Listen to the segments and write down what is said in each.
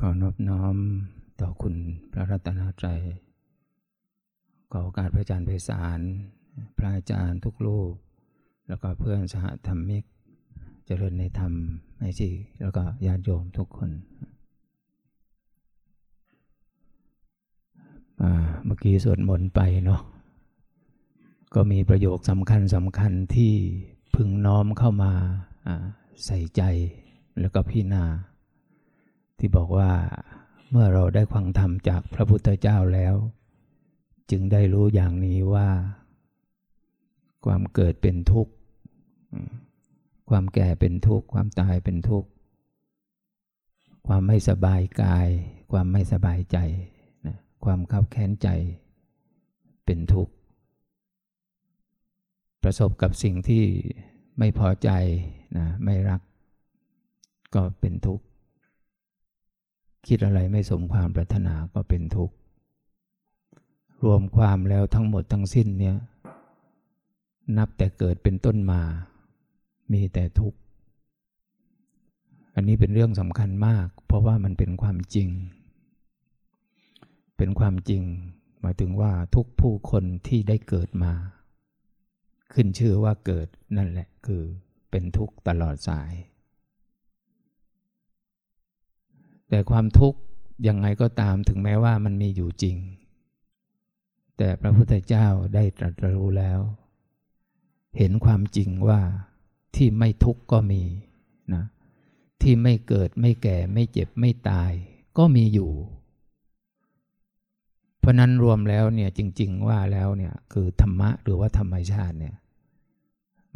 ขอนอบน้อมต่อคุณพระรัตนตรัยขอโอกาสพระอาจารย์ไพศาลพระอาจารย์ทุกรูป แล้วก็เพื่อนสหธรรมิก เจริญในธรรมในที่แล้วก็ญาติโยมทุกคน เมื่อกี้สวดมนต์ไปเนาะ ก็มีประโยคสำคัญสำคัญที่พึงน้อมเข้ามาใส่ใจแล้วก็พิจารณา ที่บอกว่าเมื่อเราได้ฟังธรรมจากพระพุทธเจ้าแล้ว จึงได้รู้อย่างนี้ว่า ความเกิดเป็นทุกข์ ความแก่เป็นทุกข์ ความตายเป็นทุกข์ ความไม่สบายกาย ความไม่สบายใจนะความขับแค้นใจเป็นทุกข์ ประสบกับสิ่งที่ไม่พอใจนะไม่รักก็เป็นทุกข์ คิดอะไรไม่สมความปรารถนาก็เป็นทุกข์ รวมความแล้วทั้งหมดทั้งสิ้นเนี่ย นับแต่เกิดเป็นต้นมา มีแต่ทุกข์ อันนี้เป็นเรื่องสำคัญมาก เพราะว่ามันเป็นความจริง เป็นความจริง หมายถึงว่าทุกผู้คนที่ได้เกิดมา ขึ้นชื่อว่าเกิดนั่นแหละคือเป็นทุกข์ตลอดสาย แต่ความทุกข์ยังไงก็ตามถึงแม้ว่ามันมีอยู่จริง แต่พระพุทธเจ้าได้ตรัสรู้แล้ว เห็นความจริงว่าที่ไม่ทุกข์ก็มีนะที่ไม่เกิดไม่แก่ไม่เจ็บไม่ตาย ก็มีอยู่ เพราะนั้นรวมแล้วเนี่ยจริง ๆ ว่าแล้วเนี่ยคือธรรมะหรือว่าธรรมชาติเนี่ย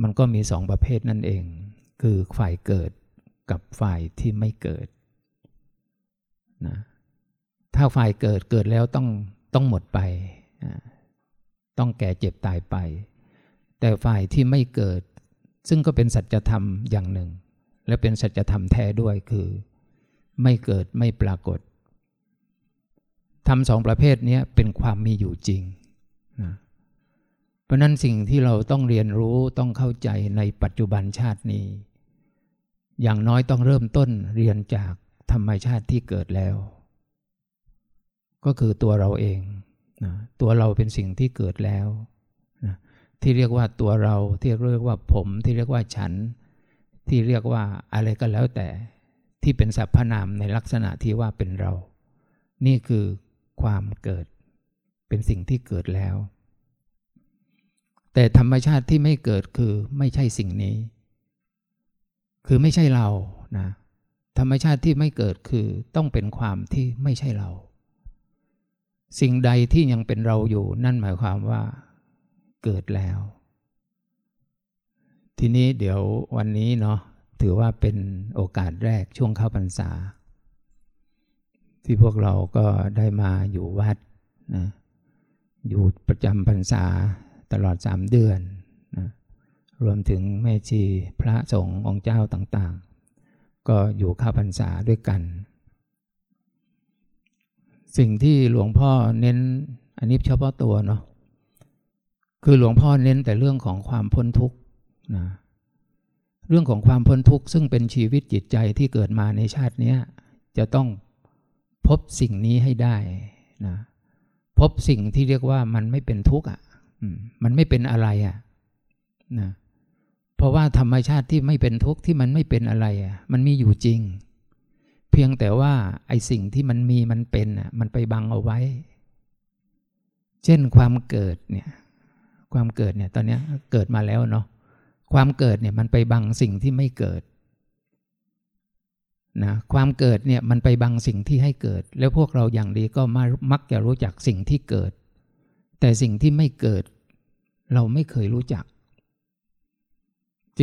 มันก็มีสองประเภทนั่นเอง คือฝ่ายเกิดกับฝ่ายที่ไม่เกิด นะถ้าฝ่ายเกิดเกิดแล้วต้องต้องหมดไปต้องแก่เจ็บตายไป แต่ฝ่ายที่ไม่เกิด ซึ่งก็เป็นสัจธรรมอย่างหนึ่ง และเป็นสัจธรรมแท้ด้วยคือ ไม่เกิดไม่ปรากฏทำสองประเภทนี้เป็นความมีอยู่จริงนะเพราะนั้นสิ่งที่เราต้องเรียนรู้ต้องเข้าใจในปัจจุบันชาตินี้ อย่างน้อยต้องเริ่มต้นเรียนจาก ธรรมชาติที่เกิดแล้ว ก็คือตัวเราเองนะตัวเราเป็นสิ่งที่เกิดแล้วนะที่เรียกว่าตัวเราที่เรียกว่าผมที่เรียกว่าฉัน ที่เรียกว่าอะไรก็แล้วแต่ที่เป็นสรรพนามในลักษณะที่ว่าเป็นเรา นี่คือความเกิด เป็นสิ่งที่เกิดแล้ว แต่ธรรมชาติที่ไม่เกิดคือไม่ใช่สิ่งนี้ คือไม่ใช่เรานะ ธรรมชาติที่ไม่เกิดคือต้องเป็นความที่ไม่ใช่เรา สิ่งใดที่ยังเป็นเราอยู่นั่นหมายความว่าเกิดแล้ว ทีนี้เดี๋ยววันนี้เนาะถือว่าเป็นโอกาสแรกช่วงเข้าพรรษา ที่พวกเราก็ได้มาอยู่วัดนะอยู่ประจำพรรษาตลอดสามเดือนนะรวมถึงแม่ชีพระสงฆ์องค์เจ้าต่าง ก็อยู่ข้าพรรษาด้วยกัน สิ่งที่หลวงพ่อเน้นอันนี้เฉพาะตัวเนาะคือหลวงพ่อเน้นแต่เรื่องของความพ้นทุกข์นะเรื่องของความพ้นทุกข์ซึ่งเป็นชีวิตจิตใจที่เกิดมาในชาตินี้จะต้องพบสิ่งนี้ให้ได้นะพบสิ่งที่เรียกว่ามันไม่เป็นทุกข์อะมันไม่เป็นอะไรอะนะ เพราะว่าธรรมชาติที่ไม่เป็นทุกข์ที่มันไม่เป็นอะไรอะมันมีอยู่จริง เพียงแต่ว่าไอสิ่งที่มันมีมันเป็นอะมันไปบังเอาไว้ เช่นความเกิดเนี่ยความเกิดเนี่ยตอนนี้เกิดมาแล้วเนาะความเกิดเนี่ยมันไปบังสิ่งที่ไม่เกิดนะความเกิดเนี่ยมันไปบังสิ่งที่ให้เกิด แล้วพวกเราอย่างดีก็มามักจะรู้จักสิ่งที่เกิด แต่สิ่งที่ไม่เกิด เราไม่เคยรู้จัก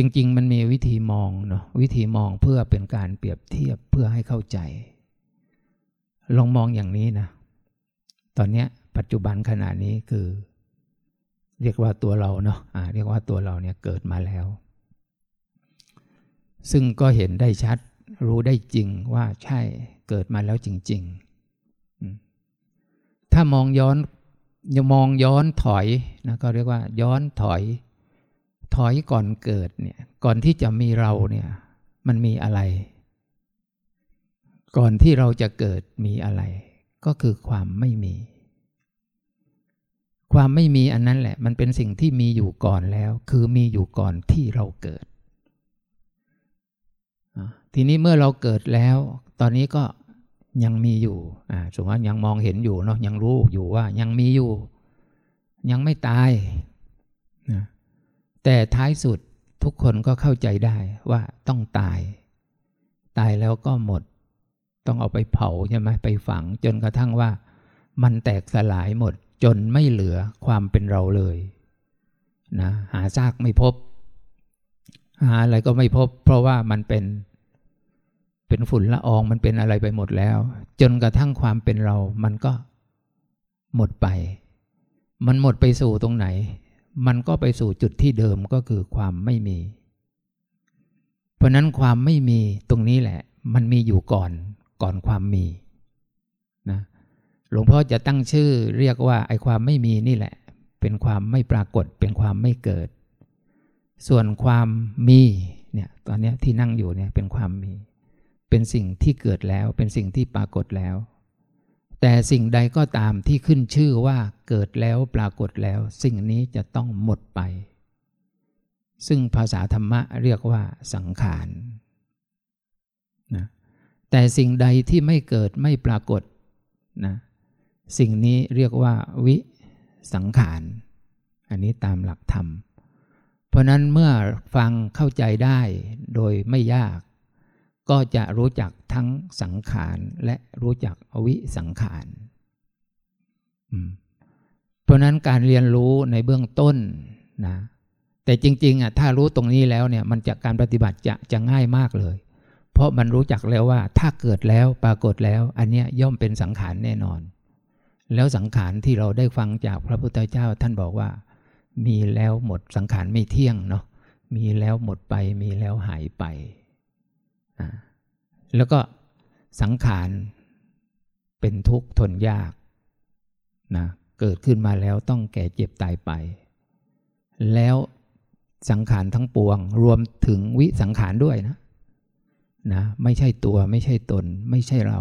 จริง ๆ มันมีวิธีมองเนาะวิธีมองเพื่อเป็นการเปรียบเทียบเพื่อให้เข้าใจ ลองมองอย่างนี้นะ ตอนนี้ปัจจุบันขณะนี้คือ เรียกว่าตัวเราเนาะะเรียกว่าตัวเราเนี่ยเกิดมาแล้ว ซึ่งก็เห็นได้ชัด รู้ได้จริงว่าใช่เกิดมาแล้วจริง ๆ ถ้ามองย้อนย่ามองย้อนถอยนะก็เรียกว่าย้อนถอย ถอยก่อนเกิดเนี่ย ก่อนที่จะมีเราเนี่ย มันมีอะไร ก่อนที่เราจะเกิดมีอะไร ก็คือความไม่มี ความไม่มีอันนั้นแหละ มันเป็นสิ่งที่มีอยู่ก่อนแล้ว คือมีอยู่ก่อนที่เราเกิด ทีนี้เมื่อเราเกิดแล้ว ตอนนี้ก็ยังมีอยู่อ่าสมมติว่ายังมองเห็นอยู่เนาะยังรู้อยู่ว่ายังมีอยู่ ยังไม่ตาย แต่ท้ายสุดทุกคนก็เข้าใจได้ว่าต้องตาย ตายแล้วก็หมด ต้องเอาไปเผาใช่ไหมไปฝัง จนกระทั่งว่า มันแตกสลายหมด จนไม่เหลือความเป็นเราเลยนะหาซากไม่พบ หาอะไรก็ไม่พบ เพราะว่ามันเป็น เป็นฝุ่นละอองมันเป็นอะไรไปหมดแล้ว จนกระทั่งความเป็นเรา มันก็หมดไป มันหมดไปสู่ตรงไหน มันก็ไปสู่จุดที่เดิมก็คือความไม่มี เพราะนั้นความไม่มีตรงนี้แหละ มันมีอยู่ก่อนก่อนความมีนะหลวงพ่อจะตั้งชื่อเรียกว่าไอ้ความไม่มีนี่แหละ เป็นความไม่ปรากฏ เป็นความไม่เกิด ส่วนความมีเนี่ยตอนนี้ที่นั่งอยู่เนี่ยเป็นความมี เป็นสิ่งที่เกิดแล้ว เป็นสิ่งที่ปรากฏแล้ว แต่สิ่งใดก็ตามที่ขึ้นชื่อว่าเกิดแล้วปรากฏแล้ว สิ่งนี้จะต้องหมดไป ซึ่งภาษาธรรมะเรียกว่าสังขารนะแต่สิ่งใดที่ไม่เกิดไม่ปรากฏนะสิ่งนี้เรียกว่าวิสังขาร อันนี้ตามหลักธรรม เพราะนั้นเมื่อฟังเข้าใจได้โดยไม่ยาก ก็จะรู้จักทั้งสังขารและรู้จักอวิสังขาร เพราะนั้นการเรียนรู้ในเบื้องต้นนะ แต่จริงๆอะถ้ารู้ตรงนี้แล้วเนี่ยมันจะการปฏิบัติจะจะง่ายมากเลย เพราะมันรู้จักแล้วว่าถ้าเกิดแล้วปรากฏแล้ว อันเนี้ยย่อมเป็นสังขารแน่นอน แล้วสังขารที่เราได้ฟังจากพระพุทธเจ้าท่านบอกว่า มีแล้วหมดสังขารไม่เที่ยงเนาะมีแล้วหมดไปมีแล้วหายไป แล้วก็สังขารเป็นทุกข์ทนยากนะเกิดขึ้นมาแล้วต้องแก่เจ็บตายไป แล้วสังขารทั้งปวง รวมถึงวิสังขารด้วยนะนะไม่ใช่ตัวไม่ใช่ตน ไม่ใช่เรา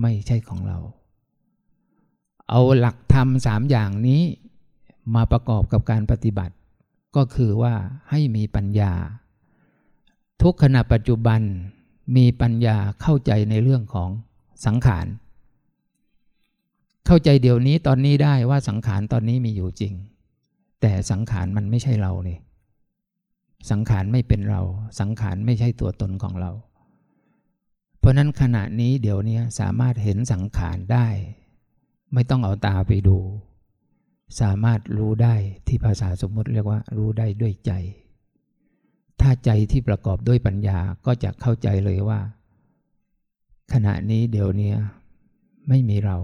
ไม่ใช่ของเรา เอาหลักธรรมสามอย่างนี้มาประกอบกับการปฏิบัติ ก็คือว่าให้มีปัญญา ทุกขณะปัจจุบันมีปัญญาเข้าใจในเรื่องของสังขาร เข้าใจเดี๋ยวนี้ตอนนี้ได้ว่าสังขารตอนนี้มีอยู่จริง แต่สังขารมันไม่ใช่เราเลยสังขารไม่เป็นเรา สังขารไม่ใช่ตัวตนของเรา เพราะนั้นขณะนี้เดี๋ยวนี้สามารถเห็นสังขารได้ ไม่ต้องเอาตาไปดู สามารถรู้ได้ที่ภาษาสมมติเรียกว่ารู้ได้ด้วยใจ ถ้าใจที่ประกอบด้วยปัญญาก็จะเข้าใจเลยว่า ขณะนี้เดี๋ยวนี้ไม่มีเรา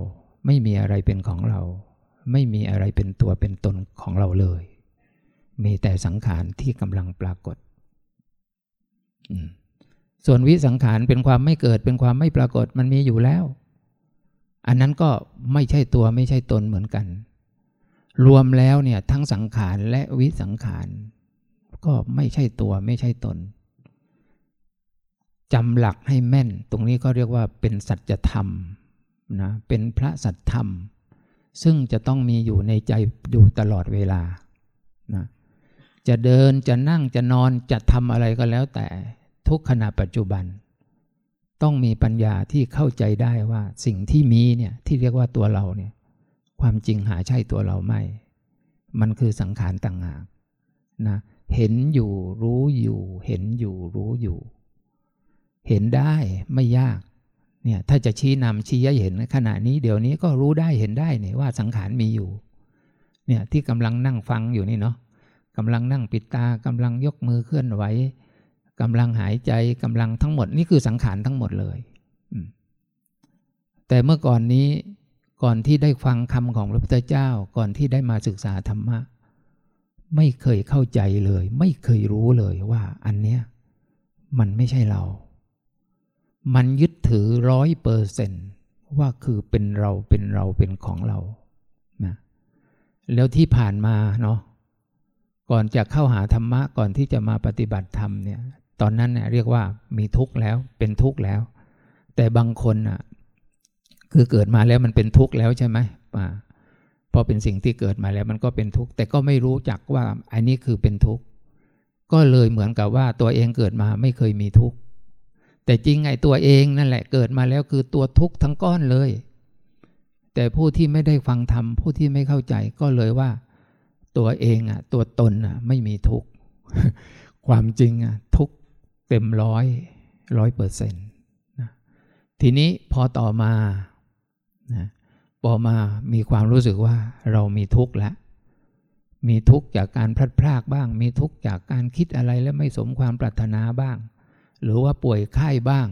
ไม่มีอะไรเป็นของเรา ไม่มีอะไรเป็นตัวเป็นตนของเราเลย มีแต่สังขารที่กำลังปรากฏ ส่วนวิสังขารเป็นความไม่เกิดเป็นความไม่ปรากฏมันมีอยู่แล้ว อันนั้นก็ไม่ใช่ตัวไม่ใช่ตนเหมือนกัน รวมแล้วเนี่ยทั้งสังขารและวิสังขาร ก็ไม่ใช่ตัวไม่ใช่ตนจำหลักให้แม่น ตรงนี้ก็เรียกว่าเป็นสัจธรรมนะเป็นพระสัจธรรม ซึ่งจะต้องมีอยู่ในใจอยู่ตลอดเวลานะจะเดินจะนั่งจะนอนจะทำอะไรก็แล้วแต่ทุกขณะปัจจุบัน ต้องมีปัญญาที่เข้าใจได้ว่าสิ่งที่มีเนี่ยที่เรียกว่าตัวเราเนี่ยความจริงหาใช่ตัวเราไม่ มันคือสังขารต่างหากนะ เห็นอยู่รู้อยู่ เห็นอยู่รู้อยู่ เห็นได้ไม่ยากเนี่ยถ้าจะชี้นำชี้ให้เห็นขณะนี้เดี๋ยวนี้ก็รู้ได้เห็นได้เนี่ยว่าสังขารมีอยู่เนี่ยที่กำลังนั่งฟังอยู่นี่เนาะกำลังนั่งปิดตากำลังยกมือเคลื่อนไหวกำลังหายใจกำลังทั้งหมดนี่คือสังขารทั้งหมดเลยแต่เมื่อก่อนนี้ก่อนที่ได้ฟังคำของพระพุทธเจ้า ก่อนที่ได้มาศึกษาธรรมะ ไม่เคยเข้าใจเลย ไม่เคยรู้เลยว่าอันเนี้ยมันไม่ใช่เรา มันยึดถือร้อยเปอร์เซนว่าคือเป็นเราเป็นเราเป็นของเรานะแล้วที่ผ่านมาเนาะก่อนจะเข้าหาธรรมะก่อนที่จะมาปฏิบัติธรรมเนี่ย ตอนนั้นเนี่ยเรียกว่ามีทุกข์แล้วเป็นทุกข์แล้ว แต่บางคนอะ คือเกิดมาแล้วมันเป็นทุกข์แล้วใช่ไหม พอเป็นสิ่งที่เกิดมาแล้วมันก็เป็นทุกข์แต่ก็ไม่รู้จักว่าอันนี้คือเป็นทุกข์ก็เลยเหมือนกับว่าตัวเองเกิดมาไม่เคยมีทุกข์แต่จริงไงตัวเองนั่นแหละเกิดมาแล้วคือตัวทุกข์ทั้งก้อนเลย แต่ผู้ที่ไม่ได้ฟังธรรมผู้ที่ไม่เข้าใจก็เลยว่า ตัวเองอะ ตัวตนอะ ไม่มีทุกข์ความจริงอะ ทุกเต็มร้อยร้อยเปอร์เซ็นต์ทีนี้พอต่อมานะ พอมามีความรู้สึกว่าเรามีทุกข์แล้วมีทุกข์จากการพลัดพรากบ้าง มีทุกข์จากการคิดอะไรแล้วไม่สมความปรารถนาบ้าง หรือว่าป่วยไข้บ้าง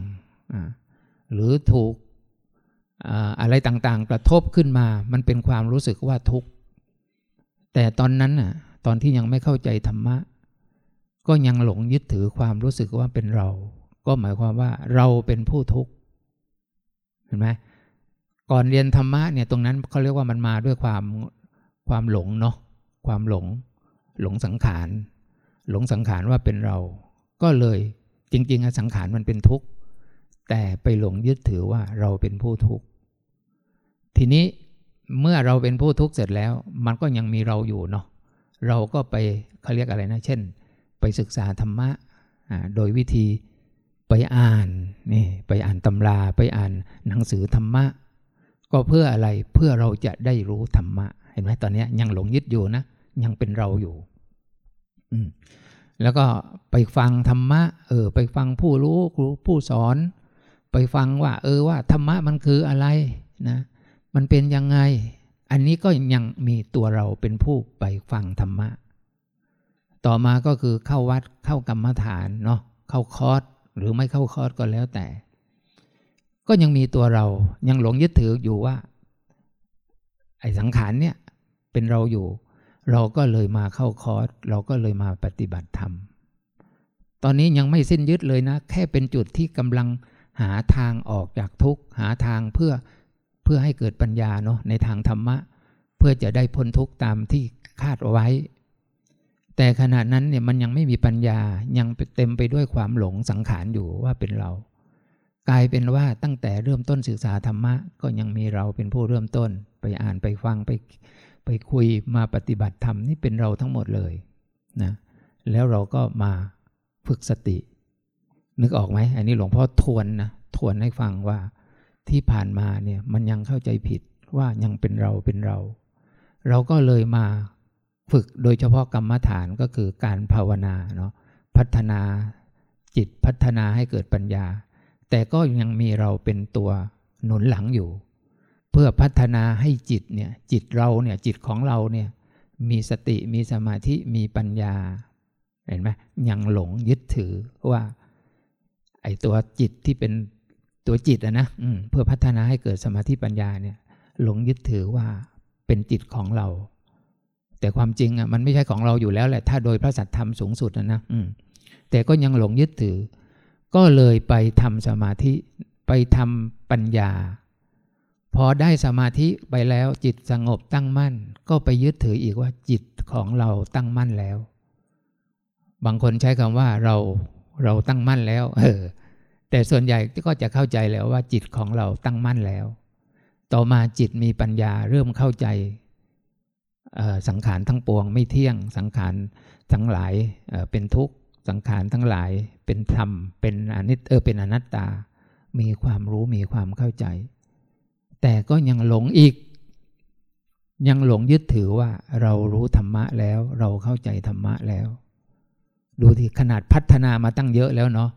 หรือถูกอะไรต่างๆ กระทบขึ้นมา มันเป็นความรู้สึกว่าทุกข์ แต่ตอนนั้นน่ะ ตอนที่ยังไม่เข้าใจธรรมะ ก็ยังหลงยึดถือความรู้สึกว่าเป็นเรา ก็หมายความว่าเราเป็นผู้ทุกข์ เห็นไหม ก่อนเรียนธรรมะเนี่ยตรงนั้นเขาเรียกว่ามันมาด้วยความความหลงเนาะความหลง หลงสังขาร หลงสังขารว่าเป็นเรา ก็เลยจริงๆสังขารมันเป็นทุกข์ แต่ไปหลงยึดถือว่าเราเป็นผู้ทุกข์ ทีนี้เมื่อเราเป็นผู้ทุกข์เสร็จแล้ว มันก็ยังมีเราอยู่เนาะเราก็ไปเขาเรียกอะไรนะ เช่น ไปศึกษาธรรมะโดยวิธีไปอ่านนี่ไปอ่านตำราไปอ่านหนังสือธรรมะ ก็เพื่ออะไรเพื่อเราจะได้รู้ธรรมะ เห็นไหมตอนนี้ยังหลงยึดอยู่นะ ยังเป็นเราอยู่แล้วก็ไปฟังธรรมะ เออ ไปฟังผู้รู้ครูผู้สอน ไปฟังว่า เออว่าธรรมะมันคืออะไรนะ มันเป็นยังไง อันนี้ก็ยังมีตัวเราเป็นผู้ไปฟังธรรมะ ต่อมาก็คือเข้าวัดเข้ากรรมฐานเนาะเข้าคอร์สหรือไม่เข้าคอร์สก็แล้วแต่ ก็ยังมีตัวเรายังหลงยึดถืออยู่ว่า ไอ้สังขารเนี่ยเป็นเราอยู่ เราก็เลยมาเข้าคอร์สเราก็เลยมาปฏิบัติธรรม ตอนนี้ยังไม่สิ้นยึดเลยนะ แค่เป็นจุดที่กำลังหาทางออกจากทุกข์หาทางเพื่อเพื่อให้เกิดปัญญาเนาะในทางธรรมะ เพื่อจะได้พ้นทุกข์ตามที่คาดเอาไว้ แต่ขณะนั้นเนี่ยมันยังไม่มีปัญญายังเต็มไปด้วยความหลงสังขารอยู่ว่าเป็นเรา กลายเป็นว่าตั้งแต่เริ่มต้นศึกษาธรรมะ ก็ยังมีเราเป็นผู้เริ่มต้น ไปอ่านไปฟังไปไปคุยมาปฏิบัติธรรมนี่เป็นเราทั้งหมดเลยนะแล้วเราก็มาฝึกสติ นึกออกไหมอันนี้หลวงพ่อทวนนะทวนให้ฟังว่าที่ผ่านมาเนี่ยมันยังเข้าใจผิดว่ายังเป็นเราเป็นเรา เราก็เลยมาฝึกโดยเฉพาะกรรมฐานก็คือการภาวนาเนาะพัฒนาจิตพัฒนาให้เกิดปัญญา แต่ก็ยังมีเราเป็นตัวหนุนหลังอยู่ เพื่อพัฒนาให้จิตเนี่ยจิตเราเนี่ยจิตของเราเนี่ยมีสติมีสมาธิมีปัญญา เห็นไหมยังหลงยึดถือว่า ไอ้ตัวจิตที่เป็นตัวจิตอะนะเพื่อพัฒนาให้เกิดสมาธิปัญญาเนี่ย หลงยึดถือว่าเป็นจิตของเรา แต่ความจริงอะมันไม่ใช่ของเราอยู่แล้วแหละถ้าโดยพระสัทธรรมสูงสุดนะนะแต่ก็ยังหลงยึดถือ ก็เลยไปทำสมาธิไปทำปัญญา พอได้สมาธิไปแล้วจิตสงบตั้งมั่น ก็ไปยึดถืออีกว่าจิตของเราตั้งมั่นแล้ว บางคนใช้คำว่าเราเราตั้งมั่นแล้วเออแต่ส่วนใหญ่ก็จะเข้าใจแล้วว่าจิตของเราตั้งมั่นแล้ว ต่อมาจิตมีปัญญาเริ่มเข้าใจสังขารทั้งปวงไม่เที่ยงสังขารทั้งหลายเป็นทุกข์สังขารทั้งหลาย เป็นธรรม เป็นอนิจเออเป็นอนัตตา มีความรู้มีความเข้าใจ แต่ก็ยังหลงอีก ยังหลงยึดถือว่าเรารู้ธรรมะแล้ว เราเข้าใจธรรมะแล้ว ดูที่ขนาดพัฒนามาตั้งเยอะแล้วเนาะ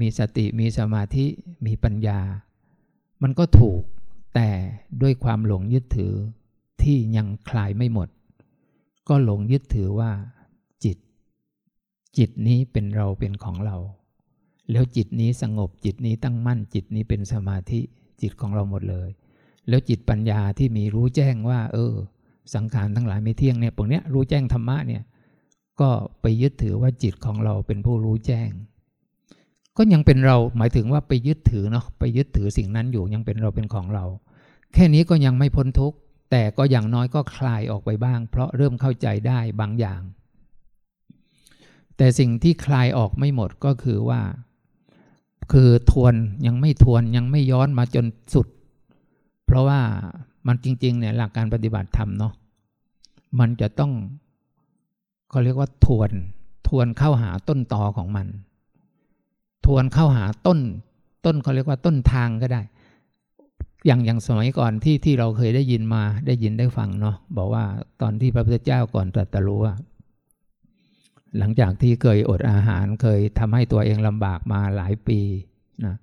มีสติมีสมาธิมีปัญญา มันก็ถูกแต่ด้วยความหลงยึดถือที่ยังคลายไม่หมด ก็หลงยึดถือว่า จิตนี้เป็นเราเป็นของเรา แล้วจิตนี้สงบจิตนี้ตั้งมั่น จิตนี้เป็นสมาธิจิตของเราหมดเลย แล้วจิตปัญญาที่มีรู้แจ้งว่า เออ สังขารทั้งหลายไม่เที่ยงเนี่ยตรงเนี้ยรู้แจ้งธรรมะเนี่ย ก็ไปยึดถือว่าจิตของเราเป็นผู้รู้แจ้ง ก็ยังเป็นเราหมายถึงว่าไปยึดถือเนาะไปยึดถือสิ่งนั้นอยู่ยังเป็นเราเป็นของเรา แค่นี้ก็ยังไม่พ้นทุกข์แต่ก็อย่างน้อยก็คลายออกไปบ้าง เพราะเริ่มเข้าใจได้บางอย่าง แต่สิ่งที่คลายออกไม่หมดก็คือว่า คือทวนยังไม่ทวนยังไม่ย้อนมาจนสุด เพราะว่ามันจริง ๆ เนี่ยหลักการปฏิบัติธรรมเนาะมันจะต้องเขาเรียกว่าทวน ทวนเข้าหาต้นตอของมัน ทวนเข้าหาต้น ต้นเขาเรียกว่าต้นทางก็ได้ อย่างอย่างสมัยก่อนที่ที่เราเคยได้ยินมาได้ยินได้ฟังเนาะบอกว่าตอนที่พระพุทธเจ้าก่อนตรัสรู้ หลังจากที่เคยอดอาหารเคยทำให้ตัวเองลำบากมาหลายปีนะ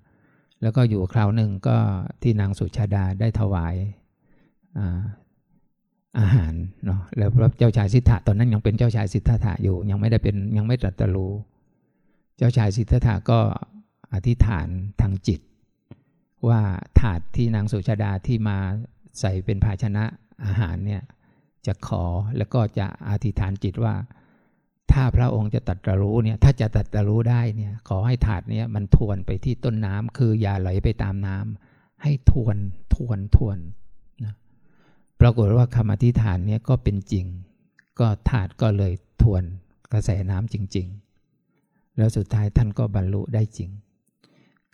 แล้วก็อยู่คราวหนึ่งก็ที่นางสุชาดาได้ถวายอาอาหารเนาะแล้วพระเจ้าชายสิทธะตอนนั้นยังเป็นเจ้าชายสิทธัตถะอยู่ ยังไม่ได้เป็นยังไม่ตรัสรู้เจ้าชายสิทธัตถะก็อธิษฐานทางจิต ว่าถาดที่นางสุชาดาที่มาใส่เป็นภาชนะอาหารเนี่ยจะขอแล้วก็จะอธิษฐานจิตว่า ถ้าพระองค์จะตัดตรู้เนี่ยถ้าจะตัดตรู้ได้เนี่ยขอให้ถาดเนี้ยมันทวนไปที่ต้นน้ำคืออย่าไหลไปตามน้ำให้ทวนทวนทวนนะปรากฏว่าคำอธิษฐานเนี้ยก็เป็นจริง ก็ถาดก็เลยทวนกระแสน้ำจริง ๆ แล้วสุดท้ายท่านก็บรรลุได้จริง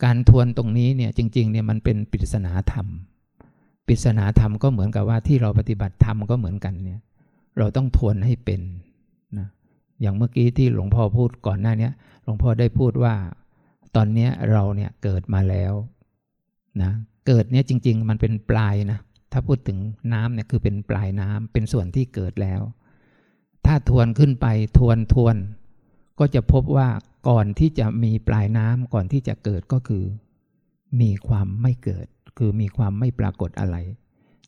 การทวนตรงนี้เนี่ยจริงๆเนี่ยมันเป็นปริศนาธรรมปริศนาธรรมก็เหมือนกับว่าที่เราปฏิบัติธรรมก็เหมือนกันเนี่ยเราต้องทวนให้เป็น อย่างเมื่อกี้ที่หลวงพ่อพูดก่อนหน้านี้หลวงพ่อได้พูดว่า ตอนนี้เราเนี่ยเกิดมาแล้วนะเกิดเนี่ยจริง ๆ มันเป็นปลายนะถ้าพูดถึงน้ำเนี่ยคือเป็นปลายน้ำเป็นส่วนที่เกิดแล้ว ถ้าทวนขึ้นไปทวนทวน ก็จะพบว่าก่อนที่จะมีปลายน้ำก่อนที่จะเกิดก็คือ มีความไม่เกิด คือมีความไม่ปรากฏอะไร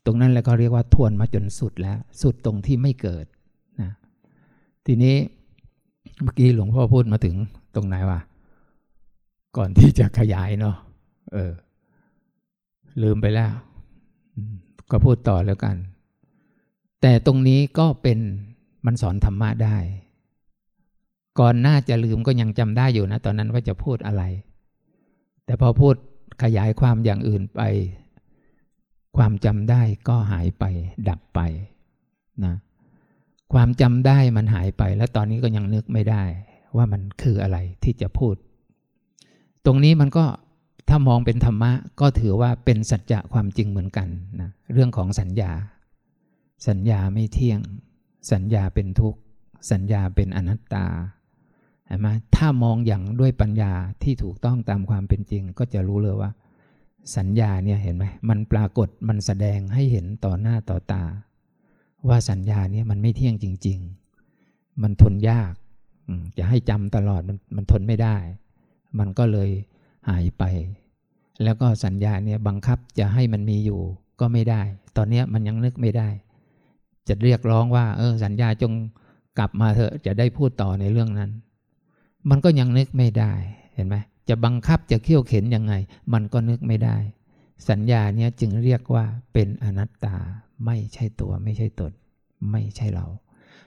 ตรงนั้นแล้วก็เรียกว่าทวนมาจนสุดแล้ว สุดตรงที่ไม่เกิดนะทีนี้ เมื่อกี้หลวงพ่อพูดมาถึงตรงไหนวะก่อนที่จะขยายเนาะเออ ลืมไปแล้ว ก็พูดต่อแล้วกัน แต่ตรงนี้ก็เป็นมันสอนธรรมะได้ ก่อนหน้าจะลืมก็ยังจำได้อยู่นะ ตอนนั้นว่าจะพูดอะไร แต่พอพูดขยายความอย่างอื่นไป ความจำได้ก็หายไป ดับไปนะ ความจำได้มันหายไป แล้วตอนนี้ก็ยังนึกไม่ได้ ว่ามันคืออะไรที่จะพูด ตรงนี้มันก็ถ้ามองเป็นธรรมะ ก็ถือว่าเป็นสัจจะความจริงเหมือนกันนะเรื่องของสัญญา สัญญาไม่เที่ยง สัญญาเป็นทุกข์ สัญญาเป็นอนัตตาเห็นไหมถ้ามองอย่างด้วยปัญญาที่ถูกต้องตามความเป็นจริง ก็จะรู้เลยว่า สัญญาเนี่ยเห็นไหมมันปรากฏมันแสดงให้เห็นต่อหน้าต่อตา ว่าสัญญาเนี่ยมันไม่เที่ยงจริง ๆ มันทนยากจะให้จำตลอดมันมันทนไม่ได้ มันก็เลยหายไป แล้วก็สัญญาเนี่ยบังคับจะให้มันมีอยู่ก็ไม่ได้ ตอนนี้มันยังนึกไม่ได้ จะเรียกร้องว่า เออ สัญญาจงกลับมาเถอะจะได้พูดต่อในเรื่องนั้น มันก็ยังนึกไม่ได้เห็นไหมจะบังคับจะเขี่ยวเข็นยังไง มันก็นึกไม่ได้ สัญญาเนี่ยจึงเรียกว่าเป็นอนัตตา ไม่ใช่ตัวไม่ใช่ตน ไม่ใช่เรา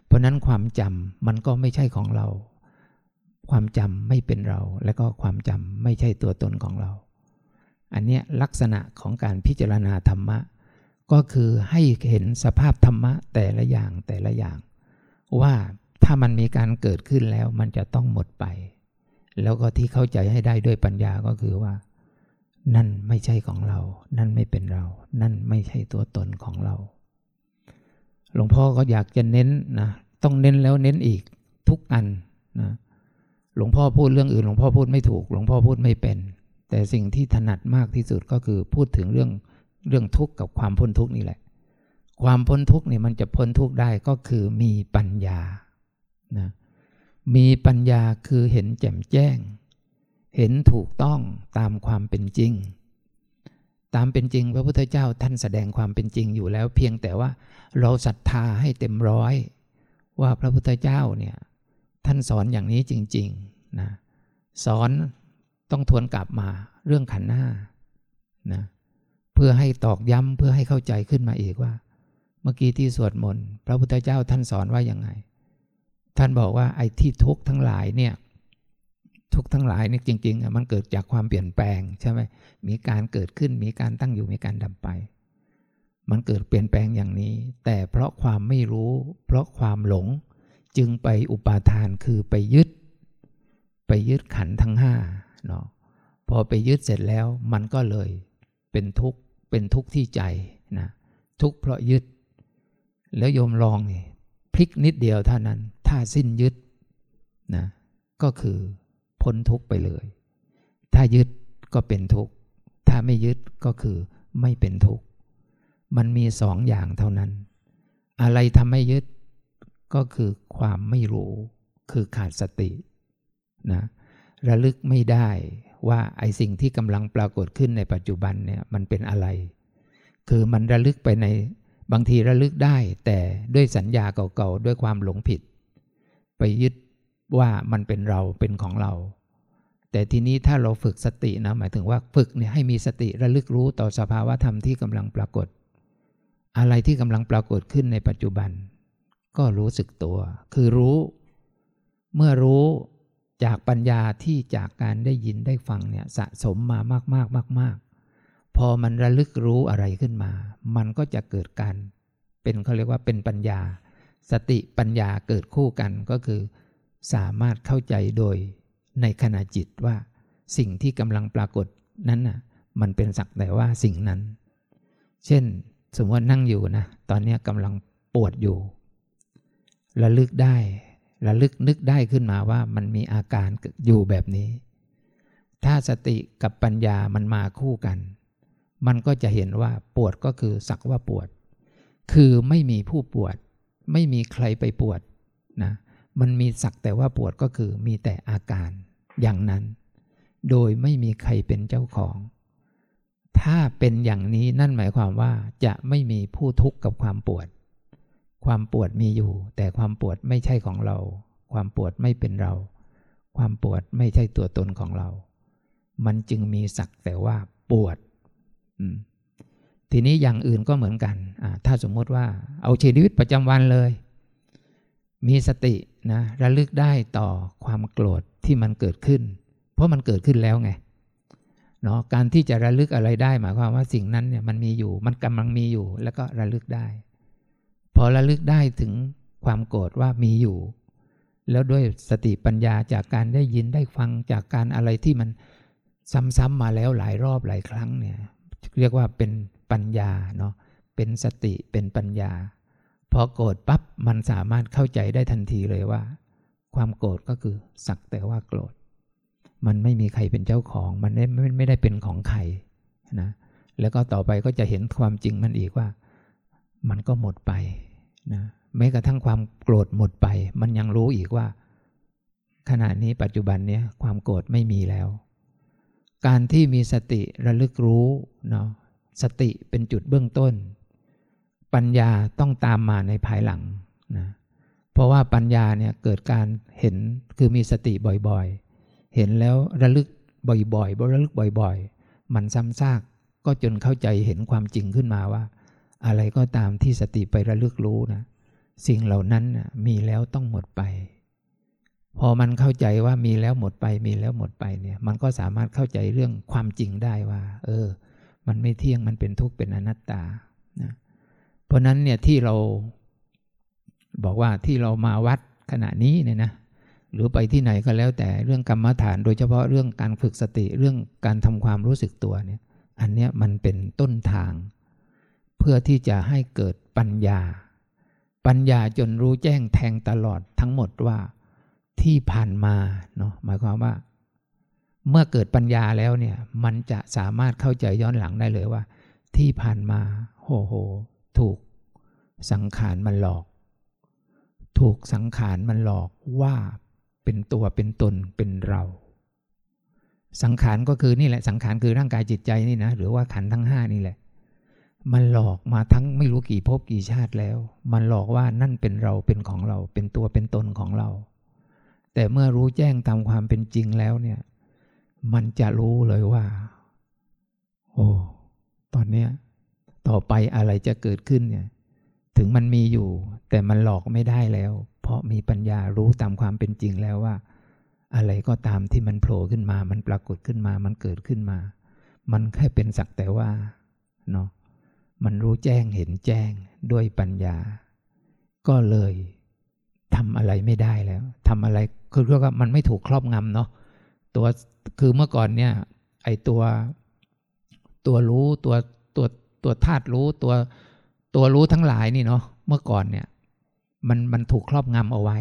เพราะนั้นความจำมันก็ไม่ใช่ของเรา ความจำไม่เป็นเรา และก็ความจำไม่ใช่ตัวตนของเรา อันนี้ลักษณะของการพิจารณาธรรมะ ก็คือให้เห็นสภาพธรรมะแต่ละอย่างแต่ละอย่าง ว่าถ้ามันมีการเกิดขึ้นแล้วมันจะต้องหมดไป แล้วก็ที่เข้าใจให้ได้ด้วยปัญญาก็คือว่า นั่นไม่ใช่ของเรา นั่นไม่เป็นเรา นั่นไม่ใช่ตัวตนของเรา หลวงพ่อก็อยากจะเน้นนะ ต้องเน้นแล้วเน้นอีกทุกอันนะ หลวงพ่อพูดเรื่องอื่น หลวงพ่อพูดไม่ถูก หลวงพ่อพูดไม่เป็น แต่สิ่งที่ถนัดมากที่สุดก็คือพูดถึงเรื่องเรื่องทุกข์กับความพ้นทุกข์นี่แหละ ความพ้นทุกข์นี่มันจะพ้นทุกข์ได้ก็คือมีปัญญา นะ มีปัญญาคือเห็นแจ่มแจ้ง เห็นถูกต้องตามความเป็นจริง ตามเป็นจริง พระพุทธเจ้าท่านแสดงความเป็นจริงอยู่แล้ว เพียงแต่ว่าเราศรัทธาให้เต็มร้อย ว่าพระพุทธเจ้าเนี่ยท่านสอนอย่างนี้จริงๆนะสอนต้องทวนกลับมาเรื่องขันห้านะเพื่อให้ตอกย้ำเพื่อให้เข้าใจขึ้นมาอีกว่า เมื่อกี้ที่สวดมนต์พระพุทธเจ้าท่านสอนว่าอย่างไง ท่านบอกว่าไอ้ที่ทุกข์ทั้งหลายเนี่ย ทุกทั้งหลายนี่จริงๆมันเกิดจากความเปลี่ยนแปลงใช่ไหมมีการเกิดขึ้นมีการตั้งอยู่มีการดับไป มันเกิดเปลี่ยนแปลงอย่างนี้ แต่เพราะความไม่รู้ เพราะความหลงจึงไปอุปาทานคือไปยึด ไปยึดขันทั้งห้าเนาะพอไปยึดเสร็จแล้วมันก็เลยเป็นทุกข์เป็นทุกข์ที่ใจนะทุกข์เพราะยึด แล้วโยมลองนี่พลิกนิดเดียวเท่านั้น ถ้าสิ้นยึดนะก็คือ พ้นทุกข์ไปเลย ถ้ายึดก็เป็นทุกข์ ถ้าไม่ยึดก็คือไม่เป็นทุกข์ มันมีสองอย่างเท่านั้น อะไรทำให้ยึดก็คือความไม่รู้ คือขาดสตินะ ระลึกไม่ได้ว่าไอสิ่งที่กำลังปรากฏขึ้นในปัจจุบันเนี่ยมันเป็นอะไร คือมันระลึกไปในบางทีระลึกได้ แต่ด้วยสัญญาเก่าๆ ด้วยความหลงผิด ไปยึด ว่ามันเป็นเราเป็นของเรา แต่ทีนี้ถ้าเราฝึกสตินะหมายถึงว่าฝึกเนี่ยให้มีสติระลึกรู้ต่อสภาวะธรรมที่กำลังปรากฏ อะไรที่กำลังปรากฏขึ้นในปัจจุบัน ก็รู้สึกตัว คือรู้ เมื่อรู้จากปัญญาที่จากการได้ยินได้ฟังเนี่ยสะสมมามากมากมากมากพอมันระลึกรู้อะไรขึ้นมา มันก็จะเกิดการ เป็นเขาเรียกว่าเป็นปัญญา สติปัญญาเกิดคู่กันก็คือ สามารถเข้าใจโดยในขณะจิตว่าสิ่งที่กำลังปรากฏนั้นน่ะมันเป็นสักแต่ว่าสิ่งนั้น เช่น สมมตินั่งอยู่นะตอนนี้กำลังปวดอยู่ระลึกได้ระลึกนึกได้ขึ้นมาว่ามันมีอาการอยู่แบบนี้ ถ้าสติกับปัญญามันมาคู่กัน มันก็จะเห็นว่าปวดก็คือสักว่าปวด คือไม่มีผู้ปวด ไม่มีใครไปปวดนะ มันมีสักแต่ว่าปวดก็คือมีแต่อาการอย่างนั้น โดยไม่มีใครเป็นเจ้าของ ถ้าเป็นอย่างนี้นั่นหมายความว่าจะไม่มีผู้ทุกข์กับความปวด ความปวดมีอยู่ แต่ความปวดไม่ใช่ของเรา ความปวดไม่เป็นเรา ความปวดไม่ใช่ตัวตนของเรา มันจึงมีสักแต่ว่าปวด ทีนี้อย่างอื่นก็เหมือนกัน ถ้าสมมติว่าเอาชีวิตประจำวันเลย มีสติ นะระลึกได้ต่อความโกรธที่มันเกิดขึ้น เพราะมันเกิดขึ้นแล้วไงเนาะการที่จะระลึกอะไรได้หมายความว่าสิ่งนั้นเนี่ยมันมีอยู่ มันกำลังมีอยู่ แล้วก็ระลึกได้ พอระลึกได้ถึงความโกรธว่ามีอยู่ แล้วด้วยสติปัญญาจากการได้ยินได้ฟังจากการอะไรที่มันซ้ำๆมาแล้วหลายรอบหลายครั้งเนี่ยเรียกว่าเป็นปัญญาเนาะเป็นสติเป็นปัญญา พอโกรธปั๊บมันสามารถเข้าใจได้ทันทีเลยว่า ความโกรธก็คือสักแต่ว่าโกรธ มันไม่มีใครเป็นเจ้าของ มันไม่ไม่ได้เป็นของใครนะแล้วก็ต่อไปก็จะเห็นความจริงมันอีกว่า มันก็หมดไปนะแม้กระทั่งความโกรธหมดไป มันยังรู้อีกว่า ขณะนี้ปัจจุบันเนี้ยความโกรธไม่มีแล้ว การที่มีสติระลึกรู้เนาะสติเป็นจุดเบื้องต้น ปัญญาต้องตามมาในภายหลังนะเพราะว่าปัญญาเนี่ยเกิดการเห็นคือมีสติบ่อยๆ เห็นแล้วระลึกบ่อยๆระลึกบ่อยๆ มันซ้ำซากก็จนเข้าใจเห็นความจริงขึ้นมาว่า อะไรก็ตามที่สติไประลึกรู้นะสิ่งเหล่านั้นนะมีแล้วต้องหมดไป พอมันเข้าใจว่ามีแล้วหมดไป มีแล้วหมดไปเนี่ย มันก็สามารถเข้าใจเรื่องความจริงได้ว่า เออ มันไม่เที่ยงมันเป็นทุกข์เป็นอนัตตานะ ราะนั้นเนี่ยที่เราบอกว่าที่เรามาวัดขณะนี้เนี่ยนะหรือไปที่ไหนก็แล้วแต่เรื่องกรรมฐาน โดยเฉพาะเรื่องการฝึกสติเรื่องการทำความรู้สึกตัวเนี่ยอันเนี้ยมันเป็นต้นทาง เพื่อที่จะให้เกิดปัญญา ปัญญาจนรู้แจ้งแทงตลอดทั้งหมดว่าที่ผ่านมาเนาะหมายความว่า เมื่อเกิดปัญญาแล้วเนี่ยมันจะสามารถเข้าใจย้อนหลังได้เลยว่า ที่ผ่านมาโหโห ถูกสังขารมันหลอก ถูกสังขารมันหลอกว่าเป็นตัวเป็นตนเป็นเรา สังขารก็คือนี่แหละ สังขารคือร่างกายจิตใจนี่นะหรือว่าขันทั้งห้านี่แหละ มันหลอกมาทั้งไม่รู้กี่ภพกี่ชาติแล้ว มันหลอกว่านั่นเป็นเราเป็นของเรา เป็นตัวเป็นตนของเรา แต่เมื่อรู้แจ้งตามความเป็นจริงแล้วเนี่ย มันจะรู้เลยว่า โอ้ตอนเนี้ย ต่อไปอะไรจะเกิดขึ้นเนี่ย ถึงมันมีอยู่ แต่มันหลอกไม่ได้แล้ว เพราะมีปัญญารู้ตามความเป็นจริงแล้วว่า อะไรก็ตามที่มันโผล่ขึ้นมา มันปรากฏขึ้นมา มันเกิดขึ้นมา มันแค่เป็นสักแต่ว่าเนาะมันรู้แจ้งเห็นแจ้งด้วยปัญญา ก็เลยทำอะไรไม่ได้แล้วทำอะไรคือเรียกว่ามันไม่ถูกครอบงำเนาะตัวคือเมื่อก่อนเนี่ย ไอตัว ตัวรู้ตัว ตัวธาตุรู้ตัวตัวรู้ทั้งหลายนี่เนาะเมื่อก่อนเนี่ย มันมันถูกครอบงำเอาไว้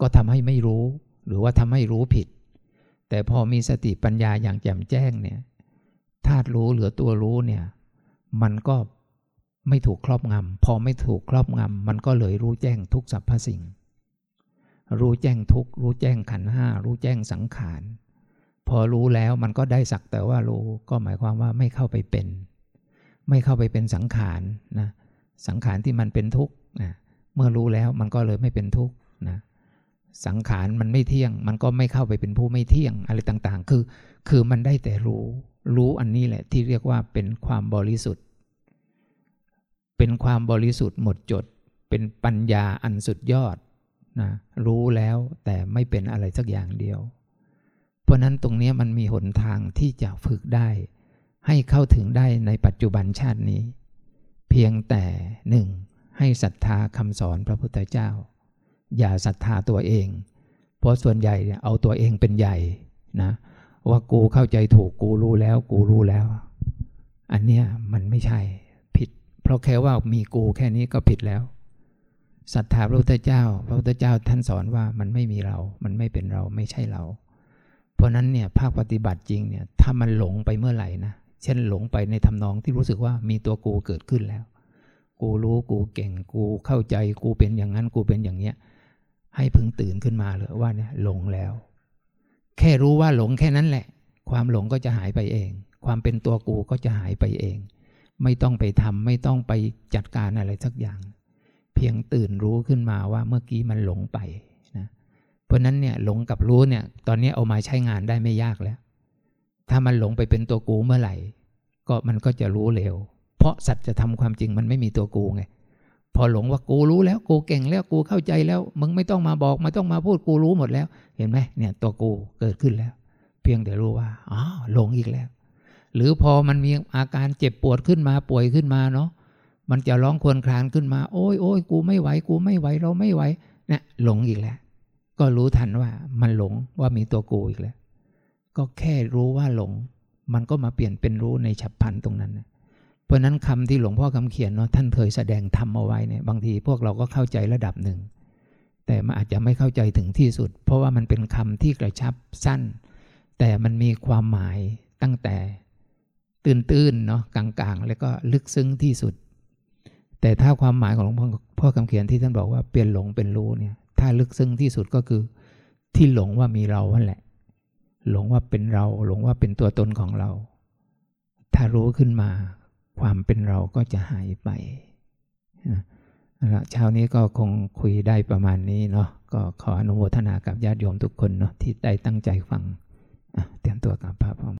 ก็ทำให้ไม่รู้ หรือว่าทำให้รู้ผิด แต่พอมีสติปัญญาอย่างแจ่มแจ้งเนี่ยธาตุรู้หรือตัวรู้เนี่ย มันก็ไม่ถูกครอบงำพอไม่ถูกครอบงำมันก็เลยรู้แจ้งทุกสรรพสิ่ง รู้แจ้งทุกรู้แจ้งขันห้ารู้แจ้งสังขาร พอรู้แล้วมันก็ได้สักแต่ว่ารู้ก็หมายความว่าไม่เข้าไปเป็น ไม่เข้าไปเป็นสังขารนะสังขารที่มันเป็นทุกข์นะเมื่อรู้แล้วมันก็เลยไม่เป็นทุกข์นะสังขารมันไม่เที่ยง มันก็ไม่เข้าไปเป็นผู้ไม่เที่ยงอะไรต่างๆ คือ คือมันได้แต่รู้ รู้อันนี้แหละที่เรียกว่าเป็นความบริสุทธิ์ เป็นความบริสุทธิ์หมดจด เป็นปัญญาอันสุดยอดนะรู้แล้วแต่ไม่เป็นอะไรสักอย่างเดียว เพราะนั้นตรงนี้มันมีหนทางที่จะฝึกได้ ให้เข้าถึงได้ในปัจจุบันชาตินี้ เพียงแต่หนึ่งให้ศรัทธาคำสอนพระพุทธเจ้า อย่าศรัทธาตัวเอง เพราะส่วนใหญ่เอาตัวเองเป็นใหญ่นะว่ากูเข้าใจถูกกูรู้แล้ว กูรู้แล้ว อันเนี้ยมันไม่ใช่ผิด เพราะแค่ว่ามีกูแค่นี้ก็ผิดแล้วศรัทธาพระพุทธเจ้า พระพุทธเจ้าท่านสอนว่ามันไม่มีเรา มันไม่เป็นเราไม่ใช่เรา เพราะนั้นเนี่ยภาคปฏิบัติจริงเนี่ยถ้ามันหลงไปเมื่อไหร่นะ เช่นหลงไปในทำนองที่รู้สึกว่ามีตัวกูเกิดขึ้นแล้ว กูรู้กูเก่งกูเข้าใจกูเป็นอย่างนั้นกูเป็นอย่างเนี้ย ให้พึงตื่นขึ้นมาเลยว่าเนี่ยหลงแล้ว แค่รู้ว่าหลงแค่นั้นแหละ ความหลงก็จะหายไปเอง ความเป็นตัวกูก็จะหายไปเอง ไม่ต้องไปทำไม่ต้องไปจัดการอะไรสักอย่าง เพียงตื่นรู้ขึ้นมาว่าเมื่อกี้มันหลงไปนะเพราะนั้นเนี่ยหลงกับรู้เนี่ยตอนนี้เอามาใช้งานได้ไม่ยากแล้ว ถ้ามันหลงไปเป็นตัวกูเมื่อไหร่ ก็มันก็จะรู้เร็ว เพราะสัจจะทำความจริงมันไม่มีตัวกูไง พอหลงว่ากูรู้แล้วกูเก่งแล้วกูเข้าใจแล้ว มึงไม่ต้องมาบอกไม่ต้องมาพูดกูรู้หมดแล้ว เห็นไหมเนี่ยตัวกูเกิดขึ้นแล้ว เพียงแต่รู้ว่าอ๋อหลงอีกแล้ว หรือพอมันมีอาการเจ็บปวดขึ้นมาป่วยขึ้นมาเนาะมันจะร้องควญครางขึ้นมา โอ้ยโอ้ยกูไม่ไหว กูไม่ไหวเราไม่ไหวเนี่ยหลงอีกแล้ว ก็รู้ทันว่ามันหลงว่ามีตัวกูอีกแล้ว ก็แค่รู้ว่าหลง มันก็มาเปลี่ยนเป็นรู้ในฉับพลันตรงนั้นนะเพราะนั้นคำที่หลวงพ่อคำเขียนเนาะท่านเคยแสดงธรรมเอาไว้เนี่ยบางทีพวกเราก็เข้าใจระดับหนึ่ง แต่มันอาจจะไม่เข้าใจถึงที่สุด เพราะว่ามันเป็นคำที่กระชับสั้น แต่มันมีความหมายตั้งแต่ตื้นๆเนาะกลางๆ แล้วก็ลึกซึ้งที่สุด แต่ถ้าความหมายของหลวงพ่อคำเขียนที่ท่านบอกว่าเปลี่ยนหลงเป็นรู้เนี่ยถ้าลึกซึ้งที่สุดก็คือ ที่หลงว่ามีเรานั่นแหละ หลงว่าเป็นเรา หลงว่าเป็นตัวตนของเรา ถ้ารู้ขึ้นมา ความเป็นเราก็จะหายไปนะเช้านี้ก็คงคุยได้ประมาณนี้เนาะก็ขออนุโมทนากับญาติโยมทุกคนเนาะที่ได้ตั้งใจฟังเตรียมตัวกับพระพร้อม